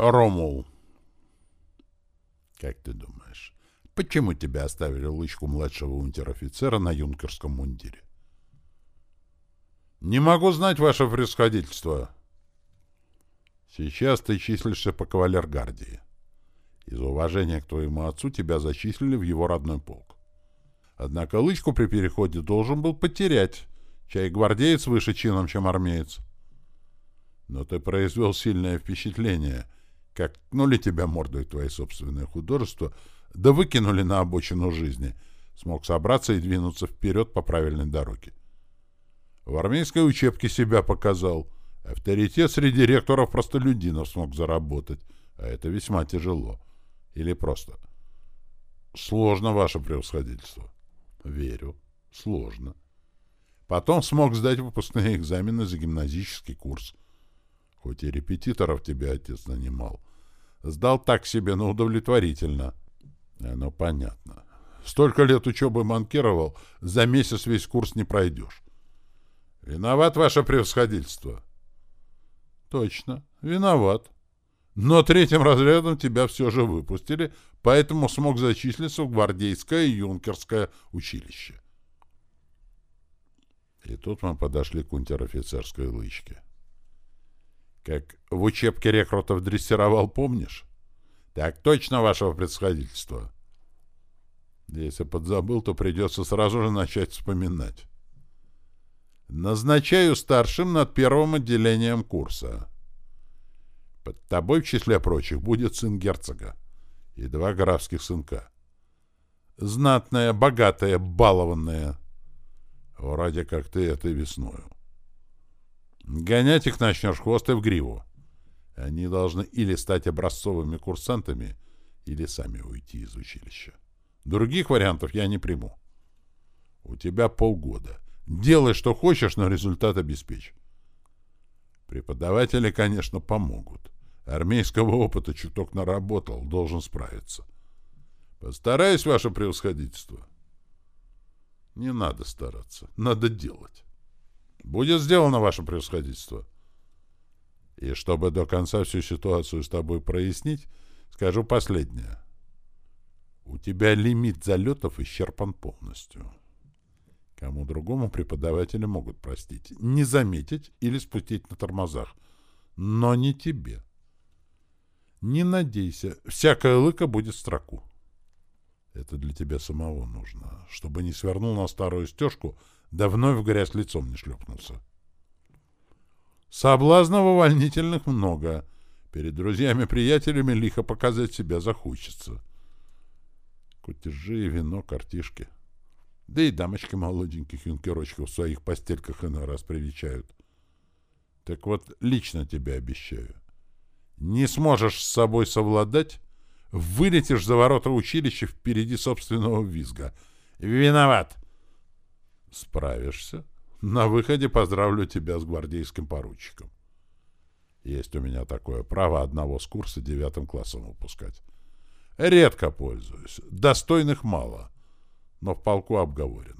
Ромул. Как ты думаешь, почему тебя оставили лычку младшего унтер-офицера на юнкерском мундире? Не могу знать, ваше превосходительство. Сейчас ты числишься по кавалергардии. Из уважения к твоему отцу тебя зачислили в его родной полк. Однако лычку при переходе должен был потерять. Чай гвардеец выше чином, чем армеец. Но ты произвел сильное впечатление. Как кнули тебя мордой твои собственные художества, да выкинули на обочину жизни. Смог собраться и двинуться вперед по правильной дороге. В армейской учебке себя показал. Авторитет среди ректоров-простолюдинов смог заработать. А это весьма тяжело. Или просто. Сложно, ваше превосходительство. Верю. Сложно. Потом смог сдать выпускные экзамены за гимназический курс. Хоть и репетиторов тебе отец нанимал. Сдал так себе, но удовлетворительно. Оно понятно. Столько лет учебы манкировал, за месяц весь курс не пройдешь. Виноват ваше превосходительство. Точно, виноват. Но третьим разрядом тебя все же выпустили, поэтому смог зачислиться в гвардейское юнкерское училище. И тут мы подошли к унтер-офицерской лычке. Как в учебке рекрутов дрессировал, помнишь? Так точно, вашего предсходительства. Если подзабыл, то придется сразу же начать вспоминать. Назначаю старшим над первым отделением курса. Под тобой, в числе прочих, будет сын герцога и два графских сынка. Знатная, богатая, балованная. Вроде как ты этой весною. Гонять их начнешь хвост и в гриву. Они должны или стать образцовыми курсантами, или сами уйти из училища. Других вариантов я не приму. У тебя полгода. Делай, что хочешь, но результат обеспечь. Преподаватели, конечно, помогут. Армейского опыта чуток наработал, должен справиться. Постараюсь, ваше превосходительство. Не надо стараться, надо делать. Будет сделано, ваше превосходительство. И чтобы до конца всю ситуацию с тобой прояснить, скажу последнее. У тебя лимит залетов исчерпан полностью. Кому другому преподаватели могут простить, не заметить или спустить на тормозах. Но не тебе. Не надейся, всякая лыка будет в строку. Это для тебя самого нужно, чтобы не свернул на старую стежку, да вновь в грязь лицом не шлепнулся. Соблазнов увольнительных много. Перед друзьями-приятелями лихо показать себя захочется. Кутежи, вино, картишки. Да и дамочки молоденьких юнкерочков в своих постельках иной раз привечают. Так вот, лично тебе обещаю. Не сможешь с собой совладать, вылетишь за ворота училища впереди собственного визга. Виноват! Справишься. На выходе поздравлю тебя с гвардейским поручиком. Есть у меня такое право одного с курса девятым классом выпускать. Редко пользуюсь. Достойных мало. Но в полку обговорено.